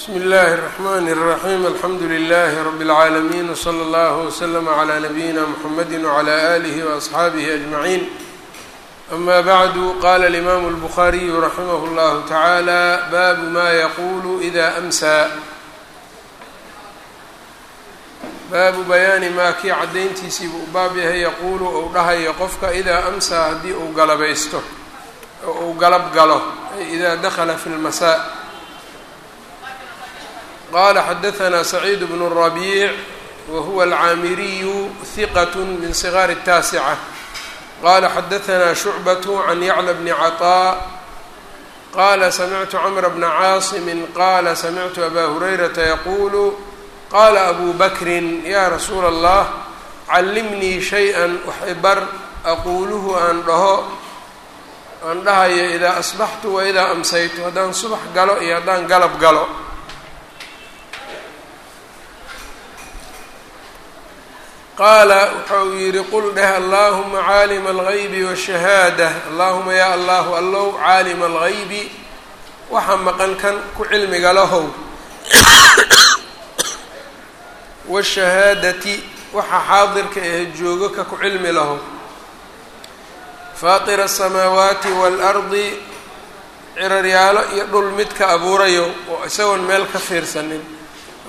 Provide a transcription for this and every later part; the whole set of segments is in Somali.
bsmi اllahi الرحmn الرaحيم alxamdu لlh رb العaalمين وslى اllه وslm عlى نbyina mحamedi وعlى آlih وأصxaabih أجمعين أma bعd qala الإmam الbخariي raximh اllah taعalى bab ma yqul إda أmsى baabu bayaani maa kii caddayntiisiibu u baab yahay yaquulu ou dhahayo qofka idaa amsaa haddii uu galabaysto oo uu galab galo ay idaa dakhala fi lmasaa qaala xadahanaa saciid bnu rabiic wa huwa alcaamiriyu hiqat min sigaari الtaasica qaala xadahanaa shucbatu can yacla bni caطaa qaala samictu camra bna caasimi qaala samictu abaa hurayrata yaquulu qaala abu bakrin yaa rasuula allah callimnii shay-an waxay bar aquuluhu aan dhaho aan dhahayo idaa asbaxtu wa idaa amsaytu haddaan subax galo iyo haddaan galab galo qaala waxa uu yidhi qul dheh allaahuma caalima algaybi waashahaada allaahuma yaa allahu allow caalima algaybi waxa maqan kan ku cilmiga lahow. Washahaadati waxa xaadirka ahe joogo ka ku cilmi laho faatira asamaawaati waalardi ciraryaalo iyo dhul midka abuurayo oo isagoon meel ka fiirsanin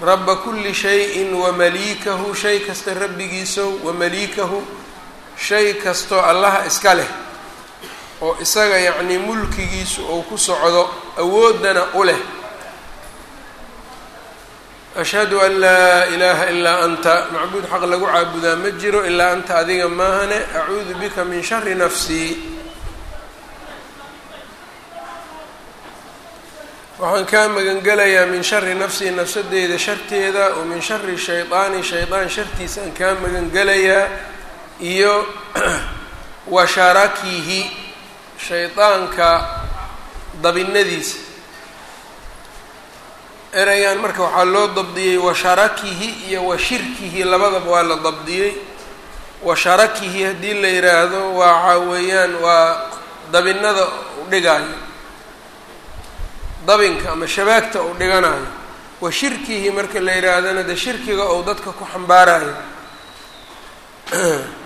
rabba kulli shayin wamaliikahu shay kasta rabbigiisow wamaliikahu shay kastoo allaha iska leh oo isaga yacnii mulkigiisu ou ku socdo awooddana u leh. Ashhadu an laa ilaaha ilaa anta macbuud xaq lagu caabudaa ma jiro ilaa anta adiga maahane acuudu bika min shari nafsii waxaan kaa magangelayaa min shari nafsii nafsadeyda sharteeda wa min shari shaydaani shaydaan shartiisaan kaa magangelayaa iyo wa sharakihi shaydaanka dabinadiisa ereygan marka waxaa loo dabdiyey washarakihi iyo wa shirkihi labadaba waa la dabdiyey. Washarakihi haddii la yidhaahdo waxa weeyaan waa dabinada u dhigaayo dabinka ama shabaagta uu dhiganayo wa shirkihi marka la yidhaahdana de shirkiga ou dadka ku xambaarayo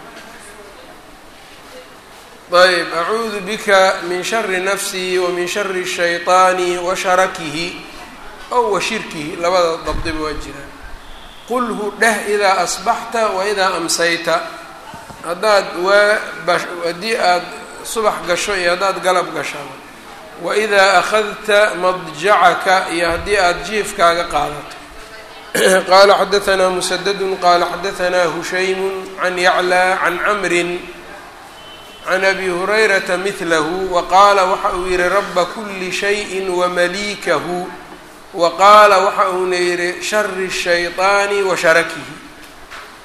ayb acuudu bika min shari nafsii wa min shari shayطaani wa sharakihi. Ow wa shirkihi labada dabdiba waa jiraan qul hu dheh idaa asbaxta wa idaa amsayta. Haddaad waa haddii aada subax gasho iyo haddaad galab gashaba wa idaa akhadta madjacaka iyo haddii aada jiifkaaga qaadato. Qaala xadahanaa musadadun qaala xadahanaa hushaymu can yaclaa can camrin can abi hurayrata midlahu wa qaala waxa uu yihi raba kuli shayin wamaliikahu wa qaala waxa uuna yidhi shari shayطaani wa sharakihi.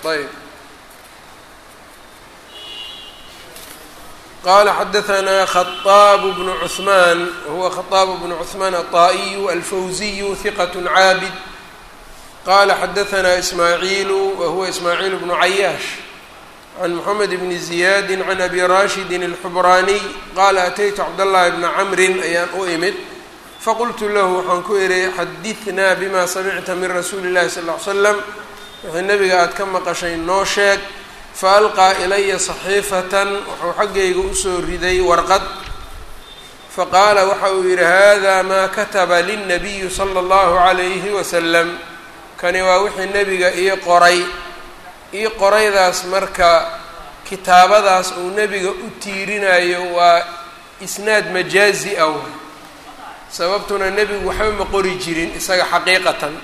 Ayb qaala xadahanaa khaطaab bnu cuثmaan wahuwa khaطaab bnu cuثmaan aلطaa'iyu alfawziyu hiqat caabid qaala xadahanaa ismaaciilu wahuwa ismaaciil bnu cayaash can moxamed bni ziyaadi can abi rashidin اlxubraaniy qaala ataytu cabdاllahi bna camrin ayaan u imid faqultu lahu waxaan ku idhi xadidnaa bima samicta min rasuuli اllahi sal ll ly slam wixii nabiga aada ka maqashay noo sheeg faalqaa ilaya saxiifatan wuxuu xaggayga u soo riday warqad. Faqaala waxa uu yidhi hada maa kataba lilnabiyi sala اllahu calayhi wasalam kani waa wixii nebiga ii qoray. Ii qoraydaas marka kitaabadaas uu nebiga u tiirinayo waa isnaad majaazi ah. Sababtuna nebigu waxba ma qori jirin isaga xaqiiqatan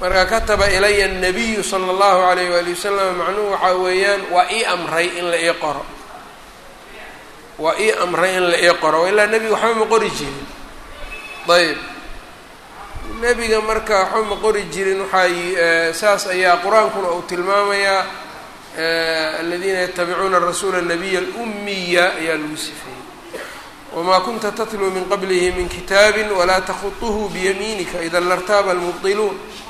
marka kataba ilaya annabiyu sala allahu alayh waali wasalam macnuhu waxaa weeyaan waa ii amray in la ii qoro. Waa ii amray in la ii qoro. Ilaa nebiga waxba ma qori jirin. Ayb nebiga marka waxba ma qori jirin waxay eh, saas ayaa qur'aankuna uu tilmaamayaa eh, aladiina yatabicuuna rasuula nabiya alumiya ayaa lagu sifeeyey. Wma kunta tatluu min qablihi min kitaabi walaa takuطuhu biyamiinika ida lartaaba almubdiluun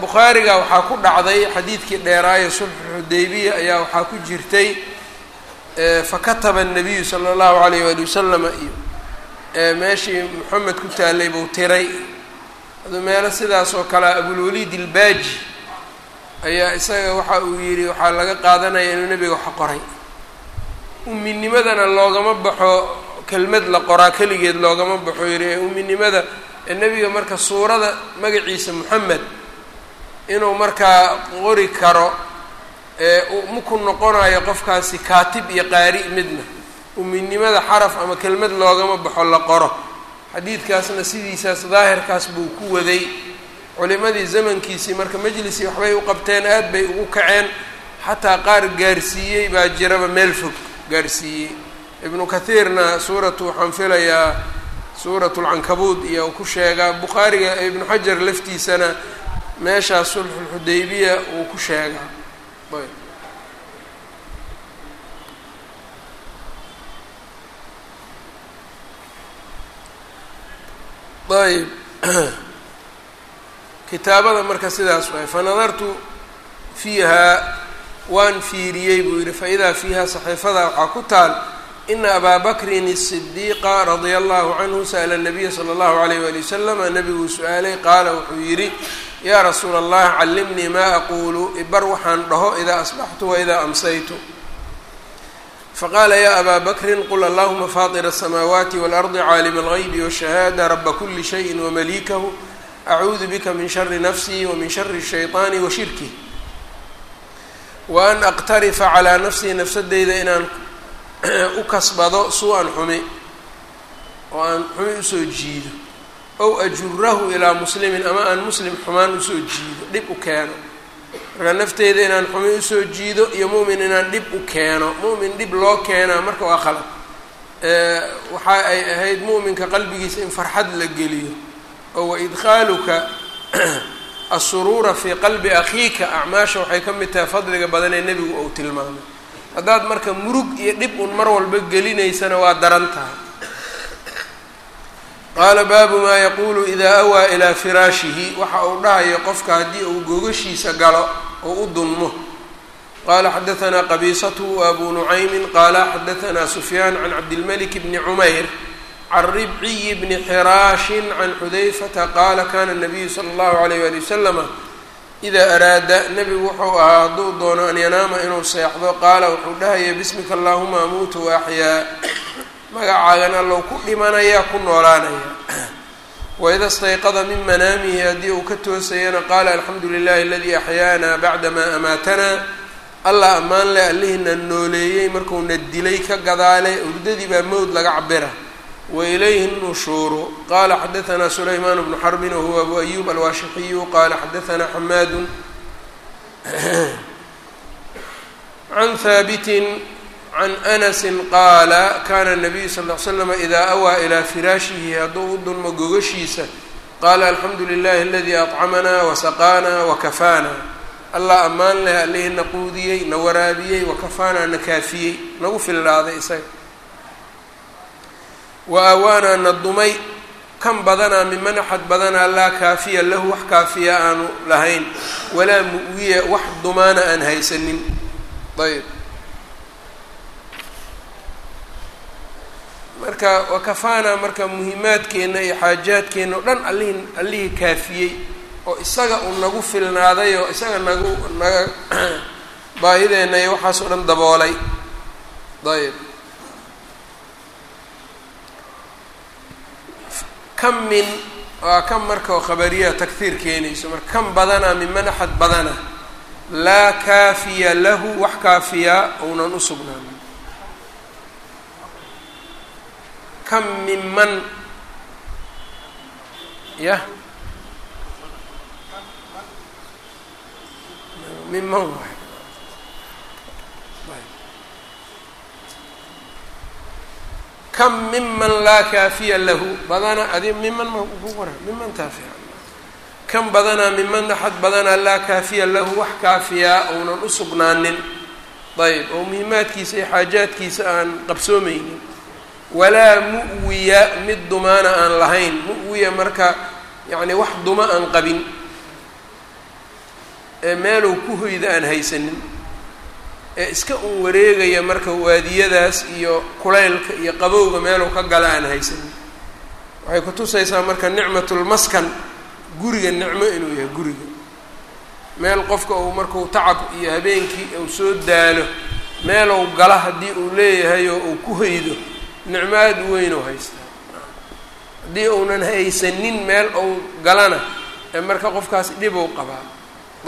bukhaariga waxaa ku dhacday xadiidkii dheeraaye sulxu xudaybiya ayaa waxaa ku jirtay fakataba الnabiyu salى اllahu alayh wali wasalama iyo ee meeshii moxamed ku taallay buu tiray aduu meelo sidaas oo kale abulwaliid ilbaaji ayaa isaga waxa uu yidhi waxaa laga qaadanaya inuu nebiga wax qoray uminimadana loogama baxo kelmad la qoraa keligeed loogama baxo yidhi ee uminimada ee nebiga marka suurada magaciisa moxamed inuu markaa qori karo ee maku noqonayo qofkaasi kaatib iyo qaari midna. Uminimada xaraf ama kelmad loogama baxo la qoro. Xadiidkaasna sidiisaas daahirkaas buu ku waday. Culimadii zamankiisii marka majlisii waxbay u qabteen aad bay ugu kaceen. Xataa qaar gaarsiiyey baa jiraba meel fog gaarsiiyey. Ibnu kathiirna suuratu waxaan filayaa suuratu lcankabuud iyo ku sheegaa bukhaariga ibnu xajar laftiisana meeshaas sulxulxudaybiya uu ku sheegaa ayb. Kitaabada marka sidaas waay fanadartu fiiha waan fiiriyey buu yidhi faidaa fiiha saxiifada waxaa ku taal ina abaa bakrin الصidiiqa radia allahu canhu sa'la الnabiya slى اllahu alayh wali waslama nabiguu su-aalay qaala wuxuu yidhi yaa rasuula allah callimnii maa aquulu ibar waxaan dhaho idaa asbaxtu waidaa amsaytu faqaala ya abaa bakrin qul allahuma faطira الsamaawaati wاlardi caalima اlغaybi wالshahaada raba kuli shayi wmalikahu acuudu bika min shari nafsii wamin shari الshayطaani wa shirkih wa an aqtarifa calaa nafsii nafsadeyda inaan u kasbado su'an xumi oo aan xumi u soo jiido. Ow ajurahu ilaa muslimin ama aan muslim xumaan u soo jiido dhib u keeno. Marka nafteyda inaan xumi u soo jiido iyo mu'min inaan dhib u keeno mu'min dhib loo keenaa marka waa khalad. Waxa ay ahayd mu'minka qalbigiisa in farxad la geliyo. Oo wa idkhaaluka asuruura fii qalbi akhiika acmaasha waxay ka mid tahay fadliga badan ee nebigu uu tilmaamay haddaad marka murug iyo dhib un mar walba gelinaysana waa daran tahay qaala baabu maa yaquulu idaa awaa ilaa firaashihi. Waxa uu dhahayo qofka haddii uu gogashiisa galo oo u dunmo. Qaala xadaanaa qabiisatu wa abu nucaymin qaala xadaanaa sufyaan can cabdilmalik bni cumayr can ribciyi bni xiraashin can xudayfata qaala kana nabiyu sala allahu alayh wali wasalama idaa araada nebigu wuxuu ahaa hadduu doono an yanaama inuu seexdo qaala wuxuu dhahaya bismika allahuma amuutu wa axyaa magacaagan allow ku dhimanaya ku noolaanaya waida stayqada min manaamihi haddii uu ka toosayana qaala alxamdu lilahi aladii axyaana bacda maa amaatanaa allah ammaan leh allihiina nooleeyey markuuna dilay ka gadaale urdadii baa mowd laga cabira wailayhi nushuuru qala xadaanaa sulaymaan bnu xarbin wahuwa abu ayub alwaashixiyu qala xadaanaa xamaadu can haabitin can anasi qaala kana nabiyu sal l slama idaa awaa ilaa firaashihi hadduu u dulmo gogashiisa qaala alxamdu lilahi aladii acamana wasaqaana wakafaana allah ammaan leh allihina quudiyey na waraabiyey wakafaanaa na kaafiyey nagu fillaaday isaga wa aawaanaa na dumay kan badanaa miman axad badanaa laa kaafiya lahu wax kaafiya aanu lahayn walaa mu'wiya wax dumaana aan haysanin. Ayb marka wakafaanaa marka muhimaadkeenna iyo xaajaadkeenna o dhan allihi allihii kaafiyey oo isaga uu nagu filnaaday oo isaga nagu naga baahideenna iyo waxaas oo dhan daboolay. Ayb kam min waa kan marka oo khabariyaha taghiir keenayso marka kan badana miman axad badana laa kaafiya lahu wax kaafiyaa ounan u sugnaanin. Kam minman yah minman waay kam miman laa kaafiya lahu? Badana adi miman ma ku qora miman taafiya kan badanaa miman axad badanaa laa kaafiya lahu wax kaafiyaa ounan u sugnaanin. Ayb oo muhimaadkiisa iyo xaajaadkiisa aan qabsoomaynin. Walaa mu'wiya mid dumaana aan lahayn. Mu'wiya marka yacni wax duma aan qabin. Ee meelow ku hoyda aan haysanin ee iska un wareegaya marka waadiyadaas iyo kulaylka iyo qabowga meelow ka gala aan haysanin waxay kutusaysaa marka nicmatulmaskan guriga nicmo inuu yahay guriga. Meel qofka uu markuu tacab iyo habeenkii uu soo daalo meelow gala haddii uu leeyahay oo uu ku haydo nicmo aada u weyn oo haystaa. Haddii uunan haysanin meel ou galana ee marka qofkaas dhibou qabaa.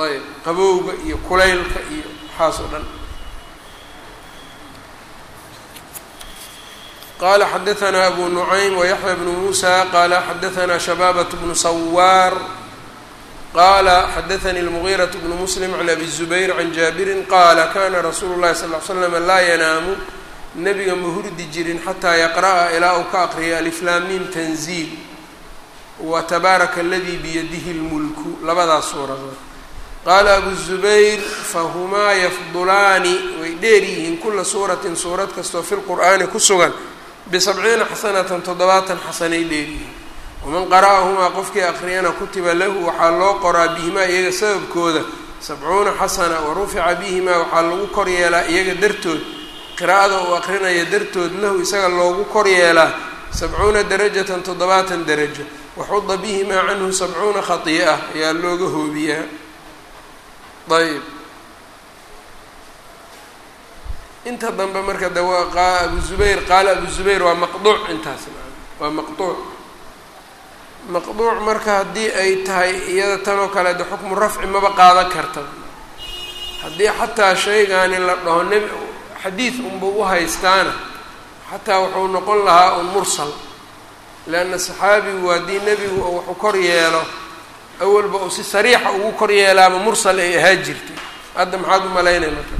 Ayb qabowga iyo kulaylka iyo waxaas oo dhan qala xadaثna abu nuعaym وyaحyى bnu muسى qala xadaثna shababaة bnu sawاr qala xadaثnي الmغيraة bnu msلm عn abi الزubayr عan jaabiri qala kana rasuulu الlahi sal ly slm laa yanaamu nebiga ma hurdi jirin xataa yaqra'a ilaa uu ka aqriya aliflaamim tanziil wa tabaaraka aladii biyadihi اlmulku labadaas suuradood qaala abu الzubayr fahumaa yafdulaani way dheer yihiin kula suuratin suurad kastoo fi lqur'aani ku sugan bisabciina xasanatan toddobaatan xasanay dheeryihiin waman qara'ahumaa qofkii aqriyana kutiba lahu waxaa loo qoraa bihimaa iyaga sababkooda sabcuuna xasana wa rufica bihimaa waxaa lagu kor yeelaa iyaga dartood qiraa'ada uu aqrinaya dartood lahu isaga loogu kor yeelaa sabcuuna darajatan toddobaatan darajo waxuda bihimaa canhu sabcuuna khatii'a ayaa looga hoobiyaa ayb inta dambe marka de waa abu zubayr qaala abu zubayr waa maqduuc intaas waa maqduuc. Maqduuc marka haddii ay tahay iyada tanoo kale de xukmu rafci maba qaadan karta. Haddii xataa shaygaani la dhaho nebi xadiid unba u haystaana xataa wuxuu noqon lahaa un mursal. Leanna saxaabigu haddii nebigu uu waxu kor yeelo awalba uu si sariixa ugu kor yeelaaba mursal ay ahaa jirtay. Hadda maxaad u malaynay marka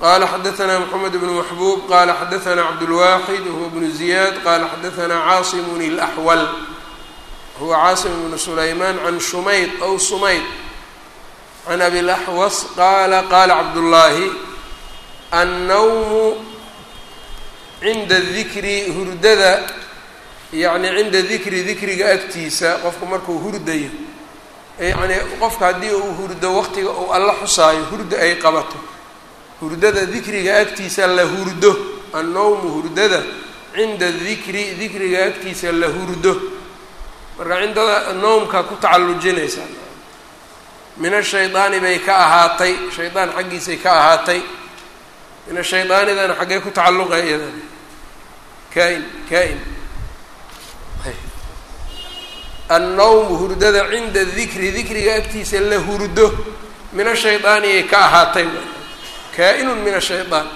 qala xadaثna mxamed bn maxbub qala xadaثna cabdulwaxid huwa bnu ziyaad qala xadaثna caasimun اlaxwal huwa caasim bnu sulayman can shumayd aw sumayd can abi laxwas qala qala cabdullaahi annawmu cinda dikri hurdada yani cinda dikri dikriga agtiisa qofku markuu hurdayo yani qofka haddii uu hurdo waqtiga uu alla xusaayo hurda ay qabato hurdada dikriga agtiisa la hurdo annowmu hurdada cinda dikri dikriga agtiisa la hurdo. Marka cindada nowmka ku tacallujinaysaa min ashaydaani bay ka ahaatay shaydaan xaggiisay ka ahaatay. Min ashaydaanidana xaggee ku tacalluqa iyadan kaa-in annowmu hurdada cinda dikri dikriga agtiisa la hurdo min ashaydaani ay ka ahaatay kaa-inun min ashayطaan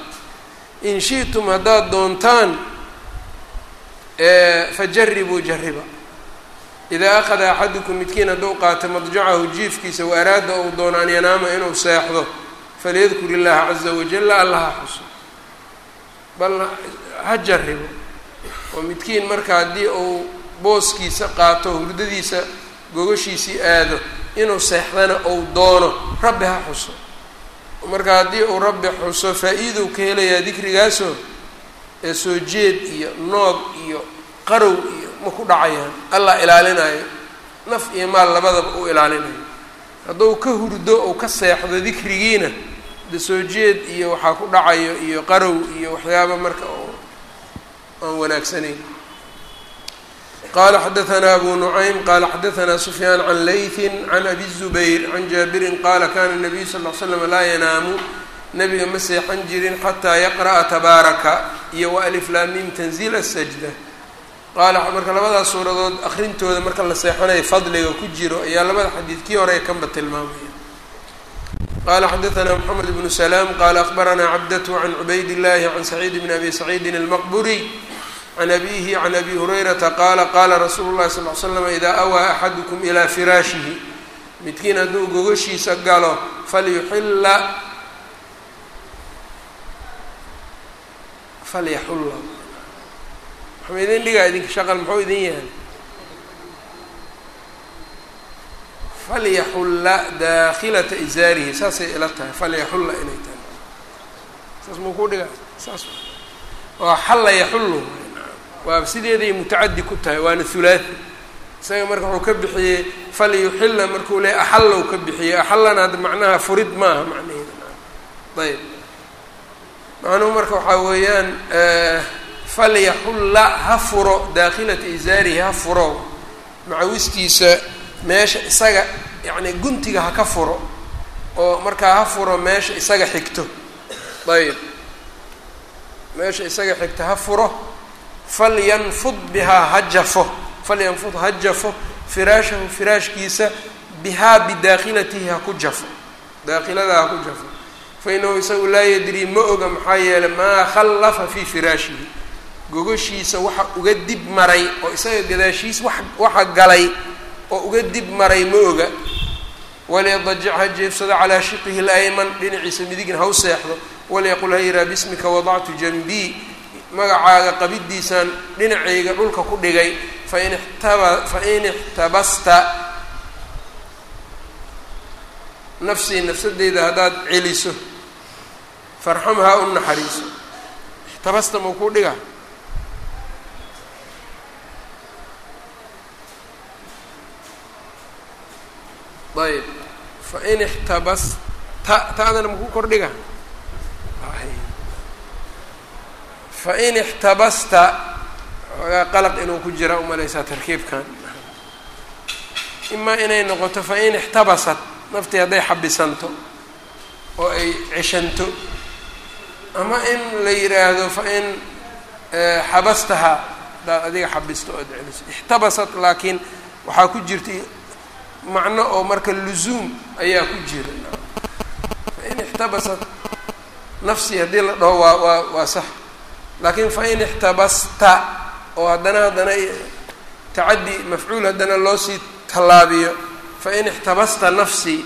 in shi'tum haddaad doontaan fajaribuu jariba idaa akhada axadukum midkiin hadduu qaato madjacahu jiifkiisa wa araada ou doono an yanaama inuu seexdo falyadkur illaha caza wajala allaha xuso bal ha jaribo oo midkiin marka haddii uu booskiisa qaato hurdadiisa gogashiisii aado inuu seexdana ou doono rabbi ha xuso marka haddii uu rabbi xuso faa-iidow ka helayaa dikrigaasoo ee soo jeed iyo noog iyo qarow iyo ma ku dhacayaan allah ilaalinayo naf iyo maal labadaba u ilaalinayo. Hadduu ka hurdo ou ka seexdo dikrigiina de soo jeed iyo waxaa ku dhacayo iyo qarow iyo waxyaaba marka oo aan wanaagsanayn qala xadaثna abu nucaym qala xadaثna sufyaan can layثi can abi الzubayr can jaabirin qala kana الnabiyu sal ll slam laa yanaamu nabiga ma seexan jirin xataa yaqra'a tabaaraka iyo wa aliflaamim tanziil الsajda qaala marka labadaas suuradood akrintooda marka la seexanayo fadliga ku jiro ayaa labada xadiidkii hore kanba tilmaamaya qala xadaثna mxamed bnu slaam qala akbarana cabdat can cubayd اllahi can saciid bn abi saciidin اlmaqburiy can abihi can abi hurayrata qaala qaala rasuulu llahi sal l slam idaa awaa axadukum ilaa firaashihi midkiin hadduu gogashiisa galo falyuxilla falyaxulla maxuu idin dhigaa idinka shaqal muxuu idin yahay falyaxulla daakhilata isaarihi saasay ila tahay falyaxulla inay tahay saas muu ku dhigaa saas waa xalla yaxullu waa sideeday mutacadi ku tahay waana hulaathi isaga marka wuxuu ka bixiyey falyuxilla markuu leeyay axallow ka bixiyey axallana hadda macnaha furid maaha macnaheeda ayb macnuhu marka waxaa weeyaan falyaxulla ha furo daakhilata isaarihi ha furo. Macawistiisa meesha isaga yacni guntiga ha ka furo oo markaa ha furo meesha isaga xigto. Ayb meesha isaga xigto ha furo falyanfud bihaa ha jafo falyanfud ha jafo firaashahu firaashkiisa bihaa bidaakhilatihi ha jafo daakiladaa ha ku jafo fa isagu laa yadrii ma oga maxaa yeelay maa khallafa fii firaashihi gogoshiisa waxa uga dib maray oo isaga gadaashiis wax waxa galay oo uga dib maray ma oga waliyadajic ha jeefsado calaa shiqihi layman dhinaciisa midigna ha u seexdo waliyaqul ha yiraa bismika wadactu janbii magacaaga qabidiisaan dhinacayga dhulka ku dhigay fain ixtaba fain ixtabasta nafsii nafsadeyda haddaad celiso farxamhaa u naxariiso. Ixtabasta mau kuu dhiga ayb fain ixtabas ta ta-dana makuu kordhiga fain ixtabasta ogaa qalaq inuu ku jira umalaysaa tarkiibkan. Imaa inay noqoto fain ixtabasat naftii hadday xabisanto oo ay ceshanto. Ama in la yiraahdo fain xabastahaa hadaad adiga xabisto ood celiso ixtabasat laakiin waxaa ku jirta macno oo marka luzuum ayaa ku jira. Fain ixtabasat nafsii haddii la dhaho waa waa waa sax laakiin fain ixtabasta oo haddana haddana tacaddi mafcuul haddana loo sii tallaabiyo fain ixtabasta nafsii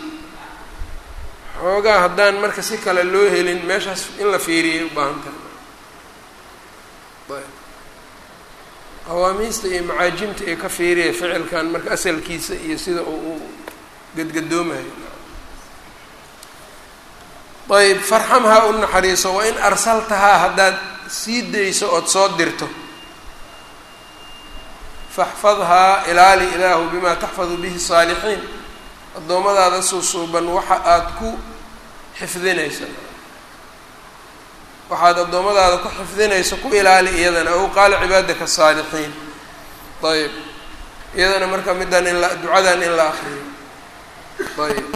xoogaa haddaan marka si kale loo helin meeshaas in la fiiriyay u baahan tahay qawaamiista iyo macaajimta ee ka fiiriya ficilkan marka asalkiisa iyo sida uu u gadgadoomayo. Ayb farxamhaa u naxariiso wa in arsaltahaa haddaad sii dayso ood soo dirto. Faxfadhaa ilaali ilaahu bimaa taxfadu bihi saalixiin. Addoommadaada suusuuban waxa aada ku xifdinayso. Waxaad addoommadaada ku xifdinayso ku ilaali iyadana. Ow qaala cibaadaka saalixiin. Ayb iyadana marka middan in ducadan in la akriyo ayb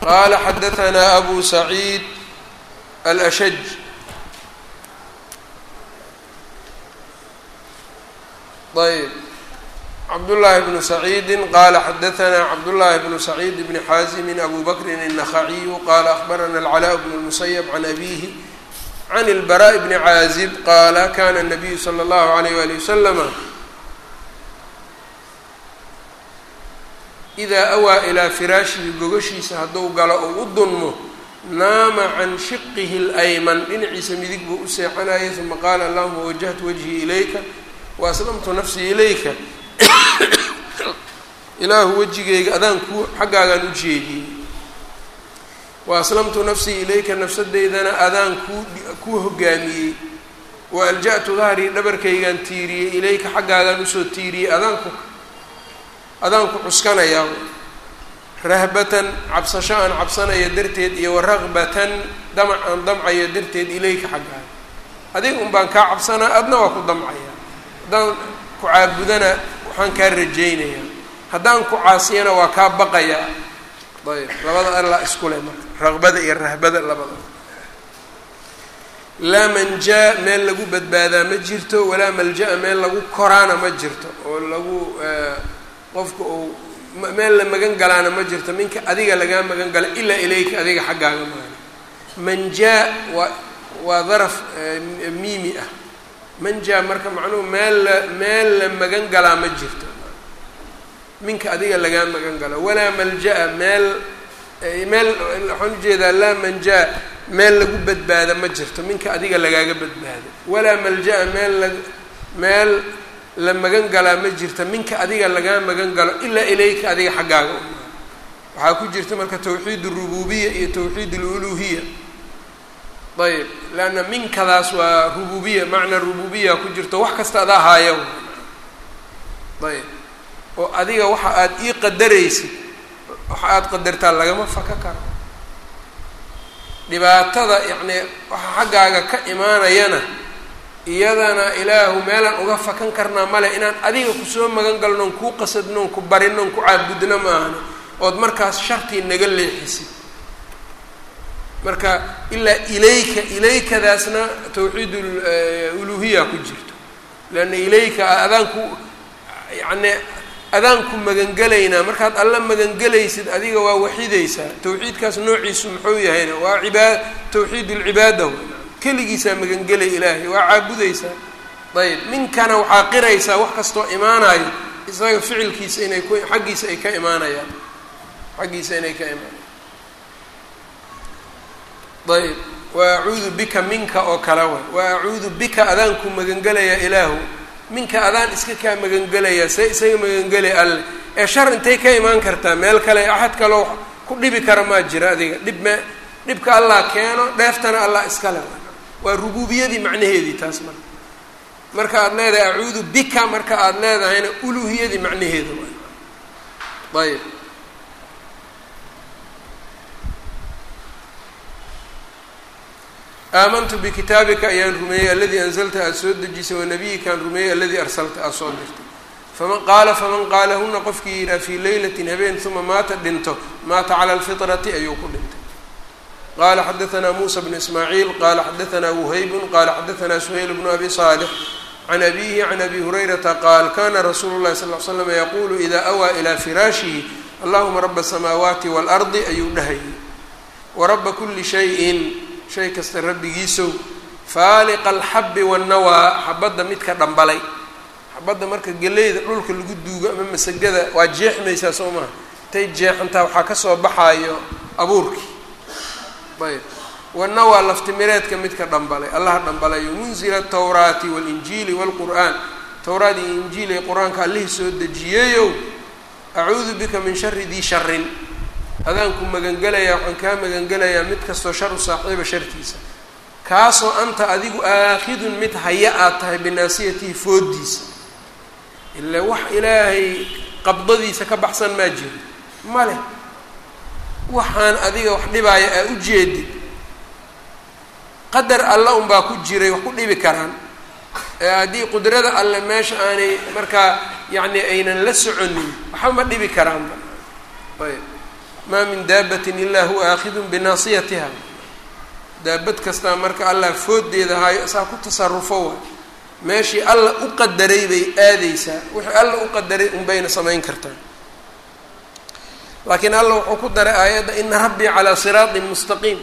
qaala xadahanaa abu saciid alashaj ayb cabdullaahi bnu saciidi qaala xadahanaa cabdullaahi bnu saciid bni xaasimin abu bakrin النaخaciyu qaala akbarana alcalaa bnu اlmusayb can abihi can اlbaraaء bni caazib qaala kana الnabiyu slى اllahu عalayh wali waslama idaa awaa ilaa firaashihi gogashiisa hadduu galo ou u dunmo naama can shiqihi اlayman dhinaciisa midig buu u seexanayay uma qaala allahuma wajahtu wajhii ilayka waaslamtu nafsii ilayka. Ilaahu wejigayga adaan ku xaggaagaan u jeediyey. Wa aslamtu nafsii ilayka nafsadeydana adaan kuu kuu hogaamiyey wa alja'tu dahrii dhabarkaygaan tiiriyey ilayka xaggaagaan u soo tiiriyey adaanku adaanku cuskanayaa rahbatan cabsasho aan cabsanaya darteed iyo waraqbatan damac aan damcayo darteed ilayka xaggaaga. Adiga un baan kaa cabsanaa adna waa ku damcaya haddaan ku caabudana waxaan kaa rajaynayaa haddaan ku caasiyana waa kaa baqayaa ayb labada alla iskule marka. Raqbada iyo rahbada labada. Laa manjaa meel lagu badbaadaa ma jirto walaa malja-a meel lagu koraana ma jirto. Oo lagu qofka uu meel la magan galaana ma jirto. Minka adiga lagaa magan gala ilaa ilayka adiga xaggaaga maana manjaa waa waa daraf miimi ah manjaa marka macnuhu meel la meel la magan galaa ma jirto. Minka adiga lagaa magan galo. Walaa malja-a meel meel waxaan u jeedaa laa manjaa meel lagu badbaada ma jirto. Minka adiga lagaaga badbaado. Walaa malja-a meel la meel la magan galaa ma jirta minka adiga lagaa magan galo ilaa ilayka adiga xaggaaga waxaa ku jirta marka tawxiid اrububiya iyo tawxiid اluluhiya ayb leanna minkadaas waa rububiya macna rububiya ku jirto wax kasta adaa haayo ayb oo adiga waxa aada ii qadaraysid waxa aada qadartaa lagama faka karo. Dhibaatada yacni waxa xaggaaga ka imaanayana iyadana ilaahu meelaan uga fakan karnaa male inaan adiga ku soo magan galnoon kuu qasadnoon ku barinoon ku caabudno maahane ood markaas shartii naga leexisid marka ilaa ilayka ilaykadaasna tawxiid uluhiya ku jirto. Leanna ilayka adaanku yacni adaanku magangelaynaa markaad alla magangelaysid adiga waa waxidaysaa tawxiidkaas noociisu muxuu yahayna? Waa cibaad tawxiid lcibaada keligiisaa magangelay ilaahay waa caabudaysaa. Ayb minkana waxaa qiraysaa wax kastoo imaanayo isaga ficilkiisa inay ku xaggiisa ay ka imaanayaan. Xaggiisa inay ka imaanayaan ayb wa acuudu bika minka oo kale way wa acuudu bika adaanku magangelayaa ilaahu. Minka adaan iska kaa magangelayaa see isaga magangelay alle ee shar intay ka imaan kartaa meel kale axad kaloo ku dhibi kara maa jira adiga. Dhib me dhibka allah keeno dheeftana allah iskale waa rubuubiyadii macnaheedii taas marka marka aada leedahay acuudu bika marka aada leedahayna uluhiyadii macnaheeda ayb aamantu bikitaabika ayaan rumeeyey aladii anzalta aada soo dejisay wanabiyikaan rumeeyey aladii arsalta aada soo dirtay. Faman qaala faman qaalahuna qofkii yidhaha fii leylatin habeen uma maata dhinto maata cala alfitrati ayuu ku dhintay. Qala xadaanaa muusa bnu ismaaciil qala xadaanaa wuhaybun qala xadaanaa suhayl bnu abi saalix can abihi can abi hurayrata qaal kana rasuulu llahi sal l slam yaquulu idaa awaa ilaa firaashihi allahuma raba asamaawaati waalardi ayuu dhahayay waraba kuli shayin shay kasta rabbigiisow faaliqa alxabi wannawaa xabadda midka dhambalay. Xabadda marka geleyda dhulka lagu duugo ama masagada waa jeexmaysaa soo maha. Intay jeexantaa waxaa ka soo baxaayo abuurkii. Ayb. Wanawaa laftimireedka midka dhambalay. Allaha dhambalayo munzila atawraati waalinjiili waalqur'aan towraad iyo injiil ee qur'aanka allihii soo dejiyeyow acuudu bika min shari dii sharin adaanku magangelayaa waxaan kaa magangelayaa mid kastoo shar u saaxiiba shartiisa. Kaasoo anta adigu aakhidun mid haya aad tahay binaasiyatihi foodiisa ilaa wax ilaahay qabdadiisa ka baxsan maa jiro. Ma leh. Waxaan adiga wax dhibaaya aa u jeedid qadar alle unbaa ku jiray wax ku dhibi karaan. Haddii qudrada alle meesha aanay markaa yacni aynan la soconin waxba ma dhibi karaanba ayb maa min daabatin ilaa huwa aakhidun binaasiyatiha. Daabad kastaa marka allah foodeeda haayo saa ku tasarufo wa meeshii alla u qadaray bay aadeysaa wixii alla u qadaray unbayna samayn kartaa laakiin alla wuxuu ku daray aayadda ina rabbii calaa siraatin mustaqiim.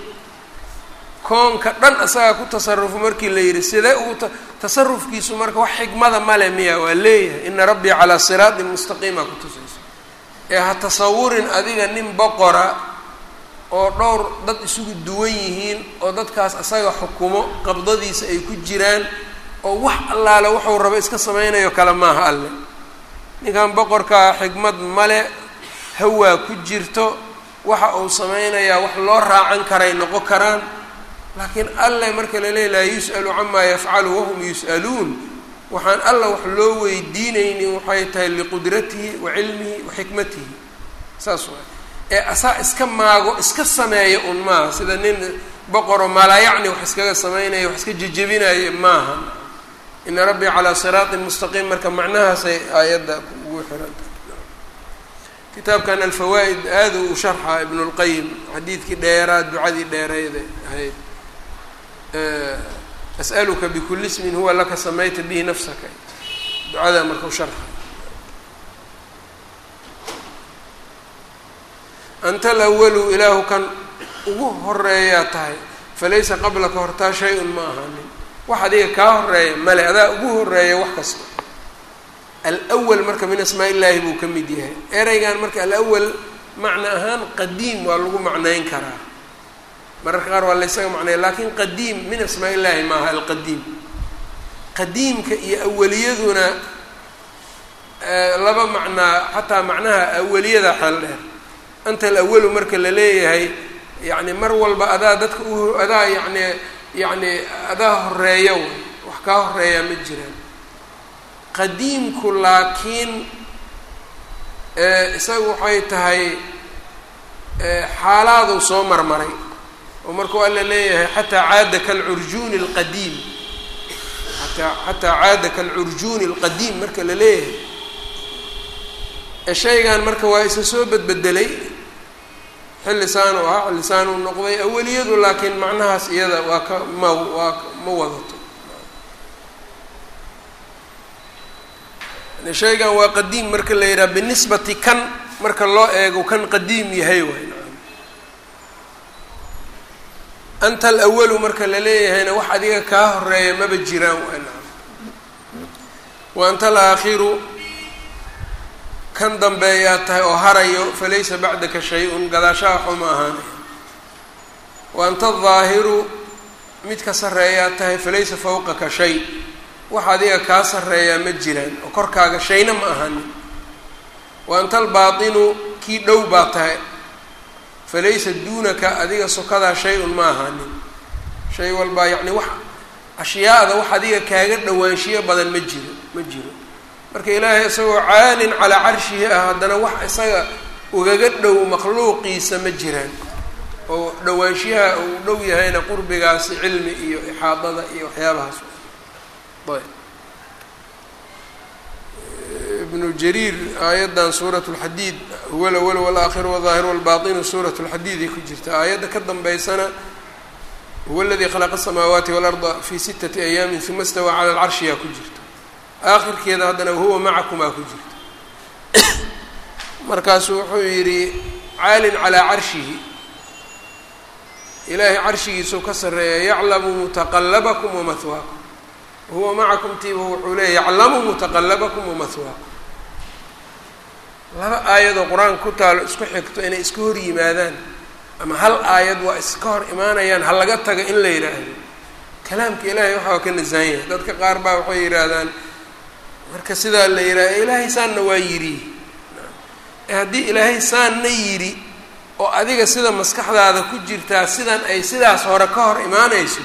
Koonka dhan asagaa ku tasarufo markii la yidhi sidee ugu tasarufkiisu marka wax xigmada male miya waa leeyahay. Ina rabbii calaa siraatin mustaqiima ku tusayso ee ha tasawurin adiga nin boqora oo dhowr dad isugu duwan yihiin oo dadkaas asaga xukumo qabdadiisa ay ku jiraan oo wax allaale wuxuu rabo iska samaynayo kale maaha alle. Ninkan boqorkaa xigmad male hawaa ku jirto waxa uu sameynayaa wax loo raacan karay noqon karaan. Laakiin alle marka la leey laa yus'alu camaa yafcalu wahum yus'aluun waxaan alla wax loo weydiinaynin waxay tahay liqudratihi wa cilmihi wa xikmatihi. Saas waay. Ee asaa iska maago iska sameeya un maaha. Sida nin boqoro malaayacni wax iskaga sameynaya wax iska jejebinaya maaha. Ina rabbii calaa siraatin mustaqiim. Marka macnahaasay aayadda ugu xiranta kitaabkan alfawaa'id aada uu sharxa ibnu lqayim xadiidkii dheeraa ducadii dheereyda ahayd as'aluka bikuli ismin huwa laka samayta bihi nafsaka. Ducadaa marka u sharxa. Anta alawalu ilaahu kan ugu horeeyaa tahay falaysa qablaka hortaa shay-un ma ahaanin. Wax adiga kaa horreeya male adaa ugu horreeya wax kasta. Alwal marka min asmaa illaahi buu ka mid yahay. Ereygan marka alawal macna ahaan qadiim waa lagu macnayn karaa mararka qaar waa laysaga macnaya laakiin qadiim min asmaa illaahi maaha alqadiim. Qadiimka iyo awaliyaduna laba macnaa xataa macnaha awaliyada xeel dheer. Anta alawalu marka la leeyahay yani mar walba adaa dadka u adaa yani yani adaa horreeya wax kaa horeeyaa ma jiraan. Qadiimku laakiin isaga waxay tahay xaalaaduu soo marmaray oo marka waa la leeyahay xataa caada kalcurjuuni alqadiim. Xataa caada kalcurjuuni alqadiim marka la leeyahay. Ee shaygan marka waa isa soo bedbedelay xilli saanu ahaa xilli saanuu noqday awaliyadu laakiin macnahaas iyada waa ka ma waa ma wadato. Shaygan waa qadiim marka la yidhaha binisbati kan marka loo eego kan qadiim yahay waay anta alawalu marka la leeyahayna wax adiga kaa horreeya maba jiraan waay wa anta alaakhiru kan dambeeyaa tahay oo harayo falaysa bacdaka shay-un gadaashaa waxba ma ahaanay wa anta aldaahiru mid ka sarreeyaa tahay falaysa fawqaka shay. Wax adiga kaa sarreeyaa ma jiraan oo korkaaga shayna ma ahanin wa anta albaatinu kii dhow baa tahay falaysa duunaka adiga sokadaa shay-un ma ahaanin shay walbaa yacni wax ashyaada wax adiga kaaga dhowaanshiyo badan ma jiro ma jiro marka ilaahay isagoo caalin calaa carshihi ah haddana wax isaga ugaga dhow makhluuqiisa ma jiraan oo dhowaanshiyaha uu dhow yahayna qurbigaasi cilmi iyo ixaadada iyo waxyaabahaas ayb ibnu jariir aayaddan suurat lxadiid huwa lawal walaakhiru wadaahir walbaطinu suurat lxadiid ay ku jirta. Aayadda ka dambeysana huwa aladii khalaqa asamaawaati walarda fi sitati ayaamin uma stawaa cala alcarshiyaa ku jirta. Aakhirkeeda haddana wahuwa macakumaa ku jirta. Markaasuu wuxuu yidhi caalin calaa carshihi. Ilaahay carshigiisuu ka sarreeya yaclamu mutaqallabakum wamahwaakum wahuwa macakum tiiba wuxuu leeya yaclamu mutaqallabakum wamahwaakum laba aayadoo qur'aanka ku taalo isku xigto inay iska hor yimaadaan ama hal aayad waa iska hor imaanayaan ha laga taga in la yidhaahdo. Kalaamka ilaahay waxaa ka nasahan yahay. Dadka qaar baa waxay yidhaahdaan marka sidaa la yidhahdo ilaahay saanna waa yidhi. Ee haddii ilaahay saanna yidhi oo adiga sida maskaxdaada ku jirtaa sidan ay sidaas hore ka hor imaanayso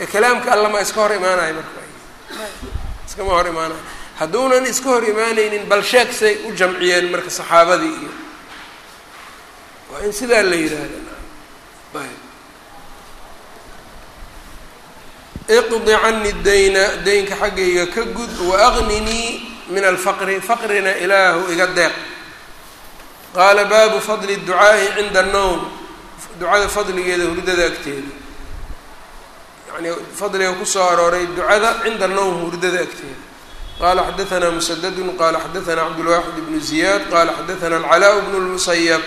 ee kalaamka alla ma iska hor imaanayo marka iskama hor imaanayo hadduunan iska hor imaanaynin bal sheegsay u jamciyeen marka saxaabadii iyo waa in sidaa la yidhaahda iqdi cani dayna daynka xaggayga ka gud waaqninii min alfaqri faqrina ilaahu iga deeq. Qaala baabu fadli ducaa'i cinda annowm ducada fadligeeda hurdada agteeda yani fadliga ku soo arooray ducada cinda nowm hurdada agteeda. Qala xadaanaa musadadun qala xadaana cabdulwaaxid ibnu ziyaad qala xadaana alcalaa bnu lmusayab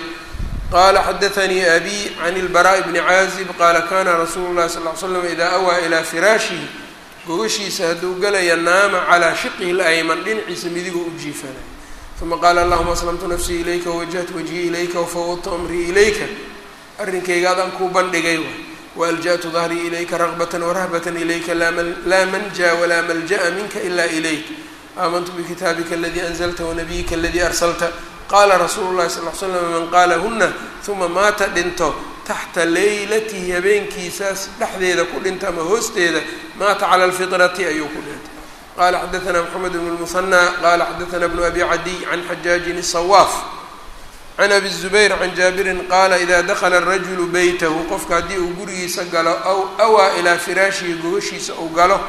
qala xadaanii abi can ilbaraa bni caazib qala kana rasuulu lahi sal l slam idaa awaa ilaa firaashihi gogashiisa hadduu galaya naama calaa shiqihi layman dhinaciisa midigo u jiifanay. Uma qaala allahuma aslamtu nafsii ilayka wawajahtu wajhii ilayka wafawdtu amrii ilayka. Arrinkayga adaan kuu bandhigay walja-tu dahrii ilayka raqbatan warahbatan ilayka laa manja walaa malja'a minka ila ilayk aamantu bikitaabika aladii anzlta wanabiyika aladii arsalta qaala rasuulu llahi sal l slam man qaala huna uma maata dhinto taxta leylatihi habeenkiisaas dhexdeeda ku dhinta ama hoosteeda maata cala alfitrati ayuu ku dhintay qaala xadaanaa mxamed bn musanaa qaala xadaanaa bnu abi cadiy can xajaaji sawaaf can abi zubayr can jaabirin qaala idaa dakhala arajulu beytahu qofka haddii uu gurigiisa galo aw awaa ilaa firaashihi gogashiisa uu galo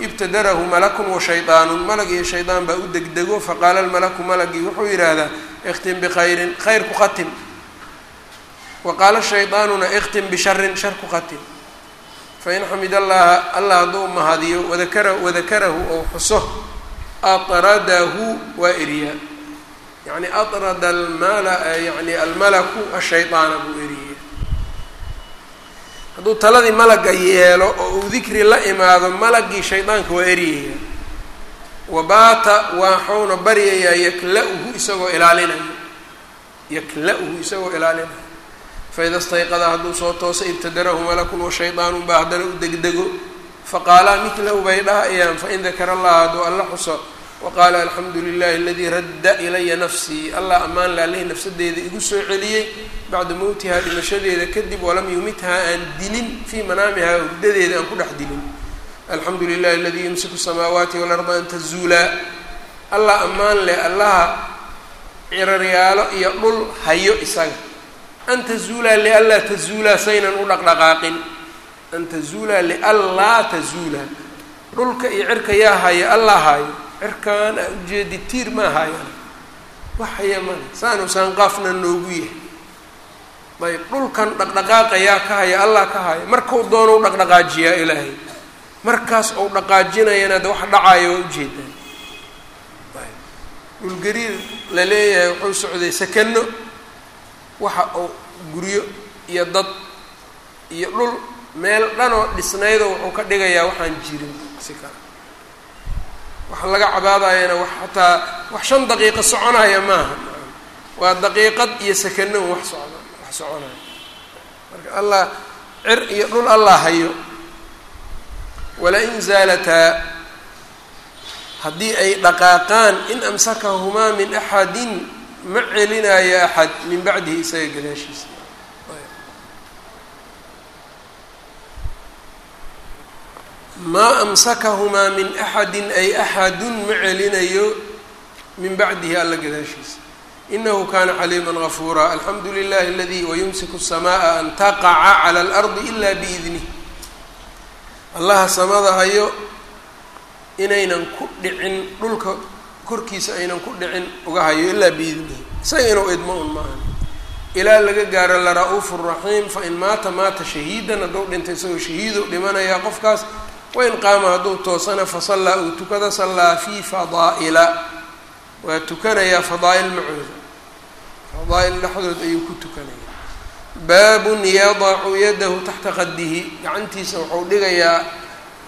ibtadarahu malakun wa shaydaanun malag iyo shaydaan baa u degdego faqaala almalaku malagii wuxuu yidhaahdaa ikhtim bikhayrin khayr ku khatim. Wa qaala shaydaanuna ikhtim bisharin shar ku khatim. Fain xamid allaha allah hadduu mahadiyo wadakara wadakarahu ou xuso atradahu waa eriyaa yani atrada yani almalaku ashayطaana buu eriyey hadduu taladii malaga yeelo oo uu dikri la imaado malagii shaydaanka waa eryaya wabaata waxuuna baryayaa yakla-uhu isagoo ilaalinayo yakla-uhu isagoo ilaalinayo faida stayqada hadduu soo toosa ibtadarahu malakun washaydaanun baa haddana u degdego. Faqaalaa midlahu bay dhahayaan fain dakara allaha hadduu alla xuso waqaala alxamdu lilahi aladii radda ilaya nafsii allah ammaan laalihi nafsadeeda igu soo celiyey bacda mowtihaa dhimashadeeda kadib walam yumithaa aan dilin fii manaamihaa hurdadeeda aan ku dhex dilin alxamdu lilahi aladii yumsiku samaawaati walarda an tazuulaa allah ammaan leh allaha ciraryaalo iyo dhul hayo isaga an tazuulaa lianlaa tazuulaa saynan u dhaqdhaqaaqin an tazuulaa lianlaa tazuulaa dhulka iyo cirka yaa haya allah haayo cirkaan aa ujeedi tiir ma haayaan wax haya male saanu saanqaafna noogu yahay. Ayb dhulkan dhaqdhaqaaqa yaa ka haya allah ka haya. Markau doonou dhaqdhaqaajiyaa ilaahay. Markaas ou dhaqaajinayana de wax dhacaayo waa ujeedaan dhulgariir la leeyahay wuxuu socday sakano waxa uu guryo iyo dad iyo dhul meel dhanoo dhisnaydo wuxuu ka dhigayaa waxaan jirin si kale waxa laga cabaadayana wax xataa wax shan daqiiqo soconaya maaha. Waa daqiiqad iyo sakano un wax socda wax soconaya. Marka allah cir iyo dhul allah hayo. Walain zaalataa haddii ay dhaqaaqaan in amsakahumaa min axadin ma celinayo axad min bacdihi isaga gadaashiisa maa amsakahumaa min axadin ay axadun ma celinayo min bacdihi alla gadaashiisa inahu kana xaliima gafuura alxamdu lilahi aladi wayumsiku الsamaءa an taqaca calى اlardi ila biidnih allaha samada hayo inaynan ku dhicin dhulka korkiisa aynan ku dhicin uga hayo ilaa biidnihi isaga inuu idmo un maaha ilaa laga gaaro lara'uufu raxiim fain maata maata shahiidan hadduu dhintay isagoo shahiido dhimanayaa qofkaas wain qaama hadduu toosana fasallaa uu tukada sallaa fii fadaa'ila. Waa tukanayaa fadaa'il macooda. Fadaa'il dhexdood ayuu ku tukanayaa baabun yadacu yadahu taxta qadihi gacantiisa wuxuu dhigayaa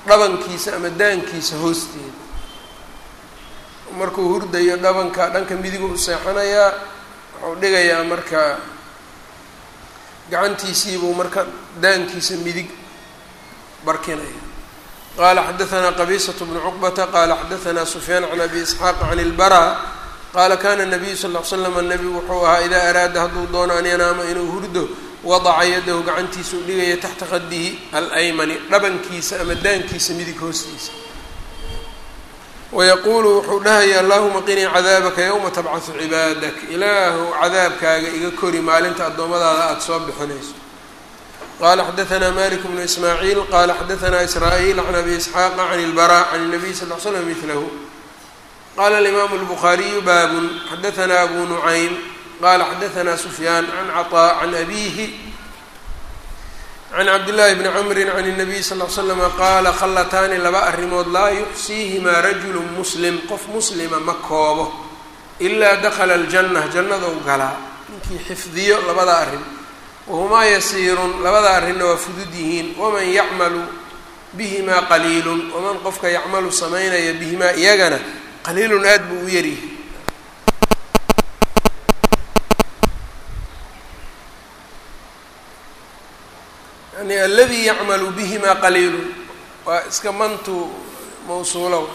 dhabankiisa ama daankiisa hoosteeda. Markuu hurdayo dhabanka dhanka midigu u seexanayaa wuxuu dhigayaa marka gacantiisiibuu marka daankiisa midig barkinaya qala xadaثna qabisaة bnu cuqbata qala xadaثna sufyaan can abi isxaaq can اlbara qala kana الnabiyu sal ll slam nebigu wuxuu ahaa idaa araada hadduu doono an yanaama inuu hurdo wadaca yadahu gacantiisau dhigaya taxta qadihi alaymani dhabankiisa ama daankiisa midig hoostiisa wayaquulu wuxuu dhahaya allahuma qinii cadaabaka yowma tabcahu cibaadak ilaahu cadaabkaaga iga kori maalinta addoommadaada aada soo bixinayso qala xadaثna malik bnu ismaaciil qala xadaثna israa'iil can abi isxaaqa can اlbara can الnabiy sal l slam milahu qala alimaamu اlbukhaariyu baabun xadaثna abu nucaym qala xadaثna sufyaan can caطaa can abihi can cabdillaahi bni camri can الnabiy sal l slama qaala khallataani laba arrimood laa yuxsiihimaa rajulu muslim qof muslima ma koobo ilaa dakla اljanة jannadou galaa ninkii xifdiyo labada arrin wahumaa yasiirun labada arrinna waa fudud yihiin waman yacmalu bihimaa qaliilun waman qofka yacmalu samaynaya bihimaa iyagana qaliilun aada buu u yaryahay yani aladii yacmalu bihimaa qaliilun waa iska mantu mawsuulo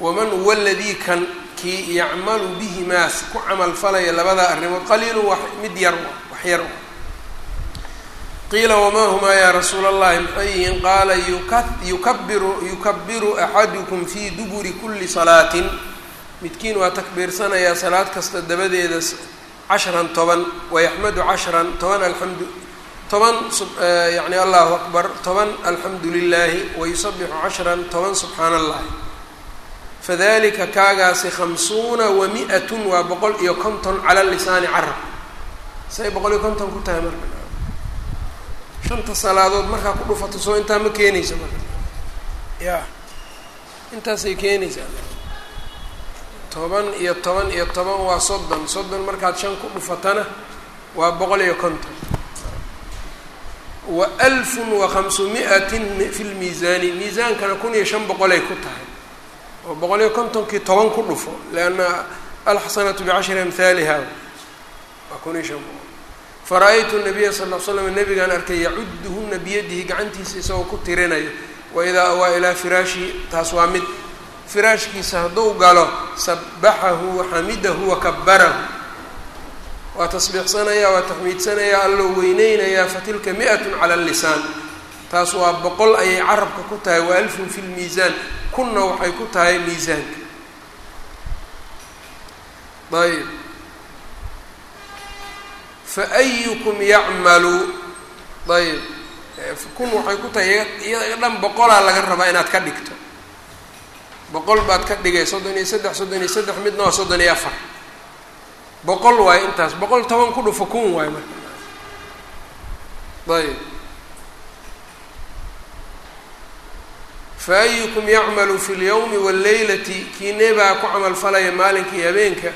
waman huwa ladii kan kii yacmalu bihimaa ku camal falaya labada arrimood qaliilun mid yar wax yar qiila wamaa humaa yaa rasuula allahi maxay yihiin qaala yukabiru yukabiru axadukum fii duburi kuli salaatin. Midkiin waa takbiirsanayaa salaad kasta dabadeeda cashran toban wayaxmadu cashran toban alxamdu toban yani allahu akbar toban alxamdu lilaahi wayusabixu cashran toban subxaana allahi fadalika kaagaasi khamsuuna wa mi-atun waa boqol iyo konton cala lisaani carab. Say boqol iyo konton ku tahay marka shanta salaadood markaa ku dhufato soo intaa ma keenaysa marka ya. Intaasay keenaysaa. Toban iyo toban iyo toban waa soddon. Soddon markaad shan ku dhufatana waa boqol iyo konton. Wa alfun wa khamsu mi-atin fi lmiisaani miisaankana kun iyo shan boqolay ku tahay. Oo boqol iyo kontonkii toban ku dhufo. Lianna alxasanatu bicashri amhaaliha waa kun iyo shan boqol fara-aytu nabiya sal l slam nabigaan arkay yacuduhuna biyadihi gacantiisa isagoo ku tirinayo. Waidaa awaa ilaa firaashihi taas waa mid. Firaashkiisa hadduu galo sabaxahu waxamidahu wakabarahu waa tasbiixsanayaa waa taxmiidsanayaa alloo weyneynayaa fatilka mi-atun cala lisaan taas waa boqol ayay carabka ku tahay wa alfun fi lmiisaan kunna waxay ku tahay miisaanka. Ayb faayukum yacmalu? Ayb kun waxay ku tahay iyada dhan boqolaa laga rabaa inaad ka dhigto. Boqol baad ka dhigay soddon iyo saddex soddon iyo saddex midna waa soddon iyo afar. Boqol waayo intaas boqol toban ku dhufo kun waayo marka. Ayb fa ayukum yacmalu fi lyawmi wاllaylati kiinebaa ku camal falaya maalinkii habeenka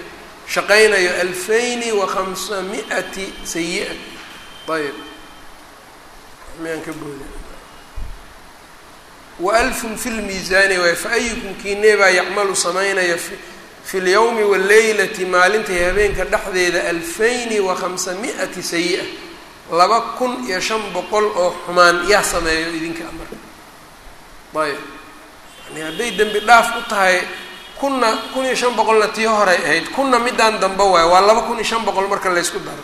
shaqaynayo alfayni wa khamsa mi'ati sayi-a ayb miyaan ka booda? Wa alfun fi lmiisaani waay fa ayukum kiinebaa yacmalu samaynaya fi lyawmi wاllaylati maalintai habeenka dhexdeeda alfayni wa khamsa mi'ati sayi-a laba kun iyo shan boqol oo xumaan yaa sameeyo idinka marka ayb yani hadday dembi dhaaf u tahay kunna kun iyo shan boqolna tii horay ahayd. Kunna midaan damba waayo waa laba kun iyo shan boqol marka laysku daro.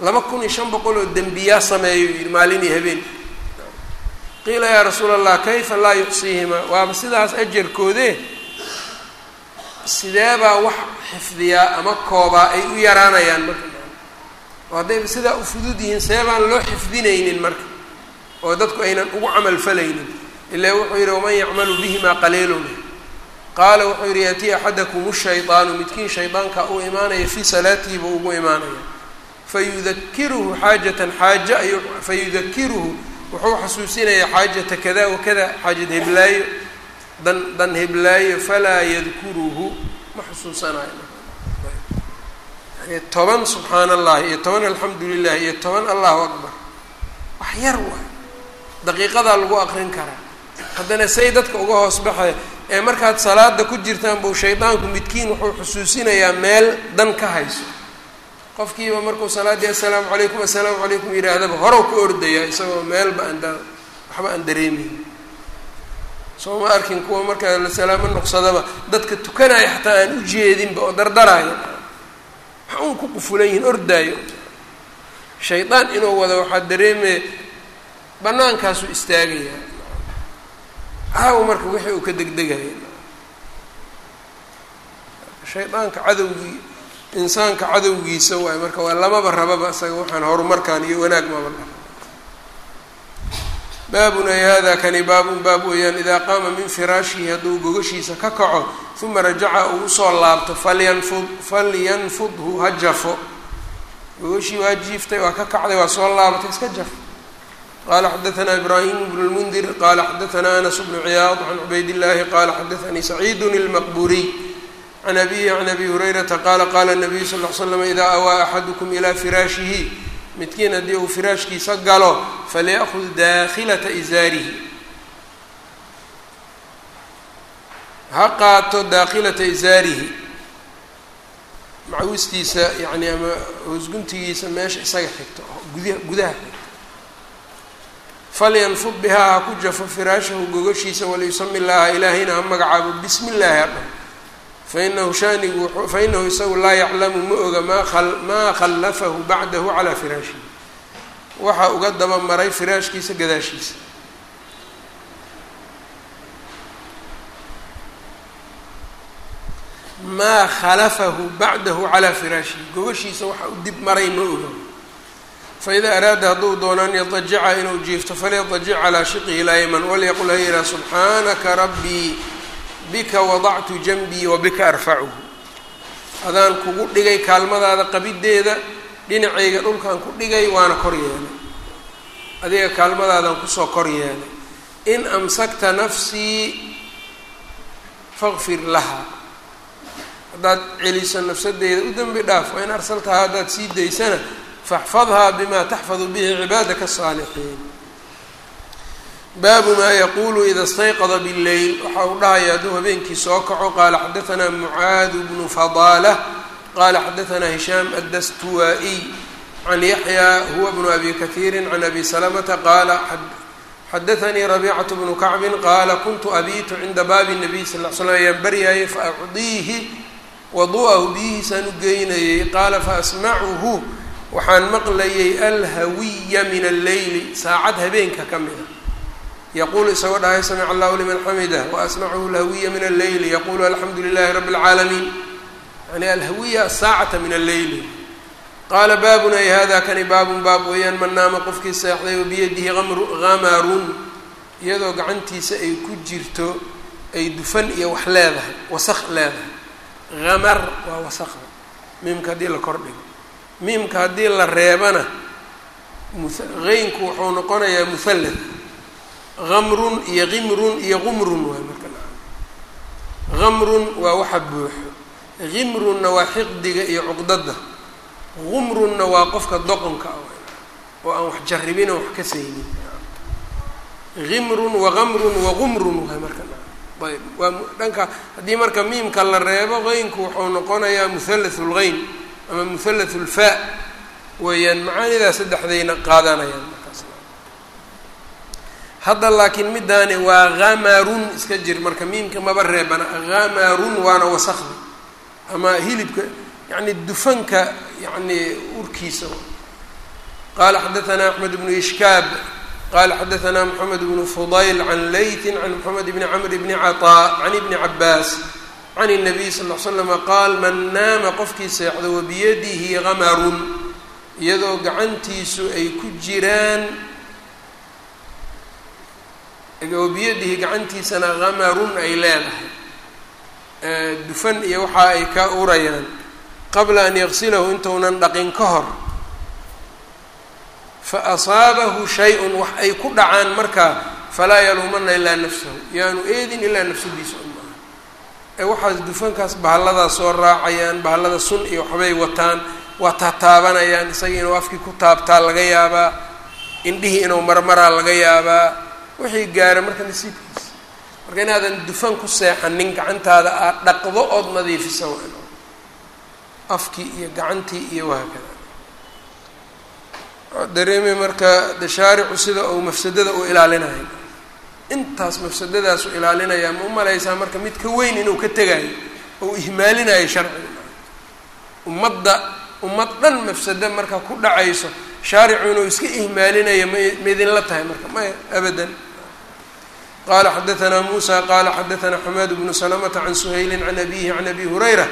Laba kun iyo shan boqol oo dembiyaa sameeyo yidhi maalin iyo habeen. Qiila yaa rasuula allah kayfa laa yuqsiihima? Waaba sidaas ajarkoodee sideebaa wax xifdiyaa ama koobaa ay u yaraanayaan marka? Oo haddayba sidaa u fudud yihiin seebaan loo xifdinaynin marka? Oo dadku aynan ugu camal falaynin. Ilaa wuxuu yidhi waman yacmalu bihimaa qaliilun qaala wuxuu yidhi yatii axadakum shaydaanu midkiin shaydaanka u imaanaya fii salaatihi buu ugu imaanaya. Fayudakiruhu xaajatan xaaje ayuu fayudakiruhu wuxuu xasuusinayaa xaajata kada wakada xaajad heblaayo dan dan heblaayo falaa yadkuruhu ma xusuusanayo. Toban subxaana allahi iyo toban alxamdu lilah iyo toban allahu akbar. Wax yar waay. Daqiiqadaa lagu aqrin karaa. Haddana say dadka uga hoos baxay ee markaad salaada ku jirtaan buu shaydaanku midkiin wuxuu xusuusinayaa meel dan ka hayso. Qofkiiba markuu salaaddii assalaamu calaykum assalaamu calaykum yidhaahdaba horow ka ordaya isagoo meelba aan da waxba aan dareemeyn soo ma arkin kuwa markaa la salaamo noqsadaba dadka tukanaya xataa aan u jeedinba oo dardaraayo waxa uun ku qufulan yihiin ordaayo. Shaydaan inuu wado waxaa dareemaya banaankaasuu istaagayaa caaw marka wixii uu ka degdegaya shaydaanka cadowgii insaanka cadowgiisa waay marka waa lamaba rababa isaga waxaan horumarkan iyo wanaag maba dhaha baabun ay hada kani baabun baab weeyaan idaa qaama min firaashihi hadduu gogashiisa ka kaco uma rajaca uu u soo laabto falyanfud falyanfudhu ha jafo. Gogashii waa jiiftay waa ka kacday waa soo laabatay iska jaf qala xadaثna ibrahim bn اlmundir qala xadaثna anas bnu ciyaad can cubayd اllahi qala xadaثanii saciid اlmaqburiy can abihi can abi hurayrata qala qala الnabiyu sal ll slam idaa awaa axadukum ilaa firaashihi midkiin haddii uu firaashkiisa galo falyaأkhud daakhilaةa izaarihi ha qaato daakhilata izaarihi macawistiisa yani ama hoosguntigiisa meesha isaga xigto gudaha gudaha xigto falyanfud bihaa ha ku jafo firaashahu gogashiisa waliyusami llaaha ilaahayna ha magacaabo bismi illaahi hadha fainahu shanigu fainahu isagu laa yaclamu ma oga maa khallafahu bacdahu calaa firaashihi waxa uga daba maray firaashkiisa gadaashiisa maa khalafahu bacdahu calaa firaashihi gogashiisa waxa u dib maray ma oga faida araada hadduu doono an yadajica inuu jiifto falyadajic calaa shiqihi layman walyaqul ha yihaa subxaanaka rabbii bika wadactu janbii wa bika arfacuhu. Adaan kugu dhigay kaalmadaada qabiddeeda dhinacayga dhulkaan ku dhigay waana kor yeelay. Adiga kaalmadaadaan ku soo kor yeelay. In amsakta nafsii faqfir laha haddaad celiso nafsadeyda u dembi dhaaf wa in arsaltahaa haddaad sii daysana faxfadhaa bima taxfadu bihi cibaadaka asaalixiin baabu maa yaquulu ida istayqada billeyl waxa uu dhahaya hadduu habeenkii soo kaco qaala xadaanaa mucaadu bnu fadaala qala xadaanaa hishaam addastuwaa-iy can yaxya huwa bnu abi kahiiri can abi salamata qaala xadaanii rabiicatu bnu kacbin qaala kuntu abiitu cinda baabi nabiy sal l slam ayaan baryaayay faacdiihi wadu'ahu biyihiisaan u geynayay qaala faasmacuhu waxaan maqlayay alhawiya min alleyli saacad habeenka ka mida. Yaquulu isagoo dhahay samica allahu liman xamidah waasmacuhu alhawiya min alleyli yaquulu alxamdu lilahi rabi اlcaalamiin yani alhawiya asaacata min alleyli qaala baabun ay hada kani baabun baab weeyaan man naama qofkii seexday wa biyadihi amru hamarun iyadoo gacantiisa ay ku jirto ay dufan iyo wax leedahay wasaq leedahay. Hamar waa wasaqda miimka haddii la kordhigo miimka haddii la reebana heynku wuxuu noqonayaa muhallad hamrun iyo qimrun iyo qumrun waay marka hamrun waa waxa buuxo. Qimrunna waa xiqdiga iyo cuqdada qumrunna waa qofka doqonka ah oo aan wax jarribin oo wax ka saynin. Qimrun waqamrun waqumrun waay marka ayb dhanka haddii marka miimka la reebo qeynku wuxuu noqonayaa muhallathu lgeyn ama muhalat ulfaa weeyaan macaanidaa saddexdayna qaadanayaan markaas. Hadda laakiin midaani waa hamarun iska jir marka miimka maba reebana hamarun waana wasakda ama hilibka yani dufanka yani urkiisa. Qala xadaanaa axmed bnu ishkaab qala xadaanaa moxamed bnu fudayl can leytin can moxamed bni camr bni caطaa can ibni cabaas can الnabiy sal ll slama qaal man naama qofkii seexdo wabiyadihi hamarun iyadoo gacantiisu ay ku jiraan wabiyadihi gacantiisana hamarun ay leedahay dufan iyo waxa ay ka urayaan qabla an yaqsilahu intuunan dhaqin ka hor fa asaabahu shay-un wax ay ku dhacaan markaa falaa yaluumana ilaa nafsahu yaanu eedin ilaa nafsadiisa waxaas dufankaas bahalladaas soo raacayaan bahallada sun iyo waxbay wataan waa taataabanayaan isaga inuu afkii ku taabtaa laga yaabaa indhihii inuu marmaraa laga yaabaa wixii gaara marka nasiibkiisa. Marka inaadan dufan ku seexanin gacantaada aad dhaqdo ood nadiifisa waan afkii iyo gacantii iyo wahaakada dareeme marka de shaaricu sida uu mafsadada u ilaalinayo intaas mafsadadaasu ilaalinaya ma umalaysaa marka mid ka weyn inuu ka tegaayo ou ihmaalinayo sharciga ummadda ummad dhan mafsado marka ku dhacayso shaaricu inuu iska ihmaalinaya ma maidinla tahay marka maya abadan. Qala xadaanaa muusa qala xadaanaa xumaad bnu salamata can suhayli can abihi can abi hurayra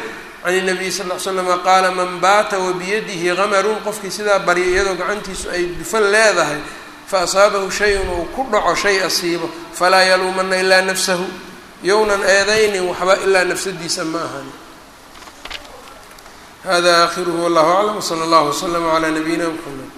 can الnabiy sal l slama qaala man baata wabiyadihi kamarun qofkii sidaa barya iyadoo gacantiisu ay dufan leedahay fa asaabahu shay-un uu ku dhaco shay asiibo falaa yaluumana ilaa nafsahu. Yownan eedaynin waxba ilaa nafsadiisa ma ahani. Hada aakhiruhu wallahu aclam wsala allahu waslama calaa nabiyina mxamed